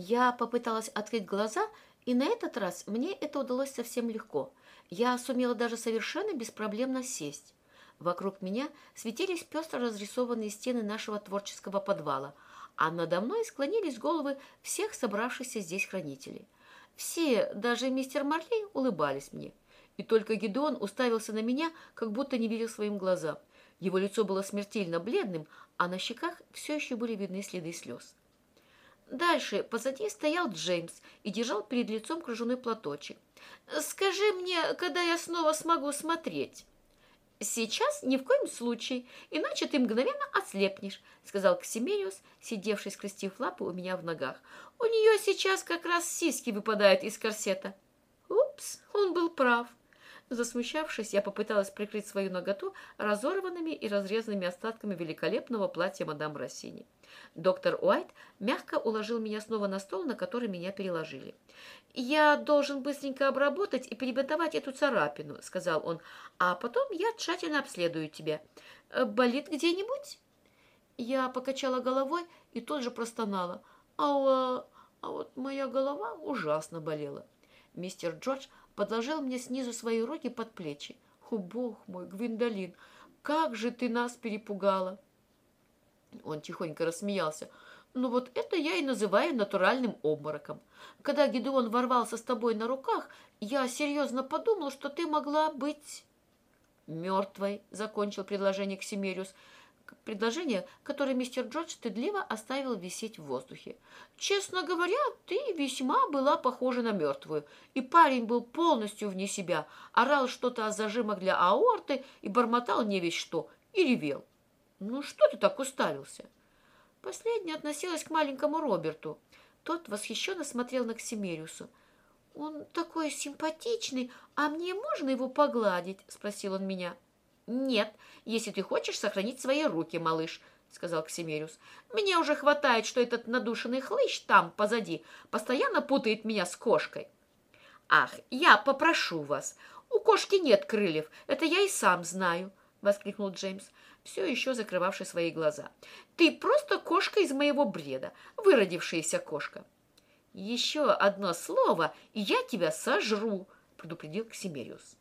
Я попыталась открыть глаза, и на этот раз мне это удалось совсем легко. Я сумела даже совершенно беспроблемно сесть. Вокруг меня светились пестро разрисованные стены нашего творческого подвала, а надо мной склонились головы всех собравшихся здесь хранителей. Все, даже мистер Марли, улыбались мне. И только Гедеон уставился на меня, как будто не верил своим глазам. Его лицо было смертельно бледным, а на щеках все еще были видны следы слез. Дальше позади стоял Джеймс и держал перед лицом кружевной платочек. «Скажи мне, когда я снова смогу смотреть?» «Сейчас ни в коем случае, иначе ты мгновенно ослепнешь», сказал Ксимериус, сидевший, скрестив лапы у меня в ногах. «У нее сейчас как раз сиськи выпадают из корсета». Упс, он был прав. Засмущавшись, я попыталась прикрыть свою ноготу разорванными и разрезанными остатками великолепного платья мадам Рассини. Доктор Уайт мягко уложил меня снова на стол, на который меня переложили. «Я должен быстренько обработать и перебинтовать эту царапину», — сказал он, «а потом я тщательно обследую тебя. Болит где-нибудь?» Я покачала головой и тут же простонала. «А, а вот моя голова ужасно болела». Мистер Джордж подложил мне снизу свои руки под плечи. «О, бог мой, Гвиндолин, как же ты нас перепугала!» Он тихонько рассмеялся. «Ну вот это я и называю натуральным обмороком. Когда Гедеон ворвался с тобой на руках, я серьезно подумал, что ты могла быть...» «Мертвой», — закончил предложение Ксимериус предложение, которое мистер Джордж стыдливо оставил висеть в воздухе. «Честно говоря, ты весьма была похожа на мертвую, и парень был полностью вне себя, орал что-то о зажимах для аорты и бормотал не весь что, и ревел. Ну что ты так уставился?» Последняя относилась к маленькому Роберту. Тот восхищенно смотрел на Ксимериуса. «Он такой симпатичный, а мне можно его погладить?» – спросил он меня. «Нет, если ты хочешь сохранить свои руки, малыш», — сказал Ксимериус. «Мне уже хватает, что этот надушенный хлыщ там, позади, постоянно путает меня с кошкой». «Ах, я попрошу вас. У кошки нет крыльев, это я и сам знаю», — воскликнул Джеймс, все еще закрывавший свои глаза. «Ты просто кошка из моего бреда, выродившаяся кошка». «Еще одно слово, и я тебя сожру», — предупредил Ксимериус.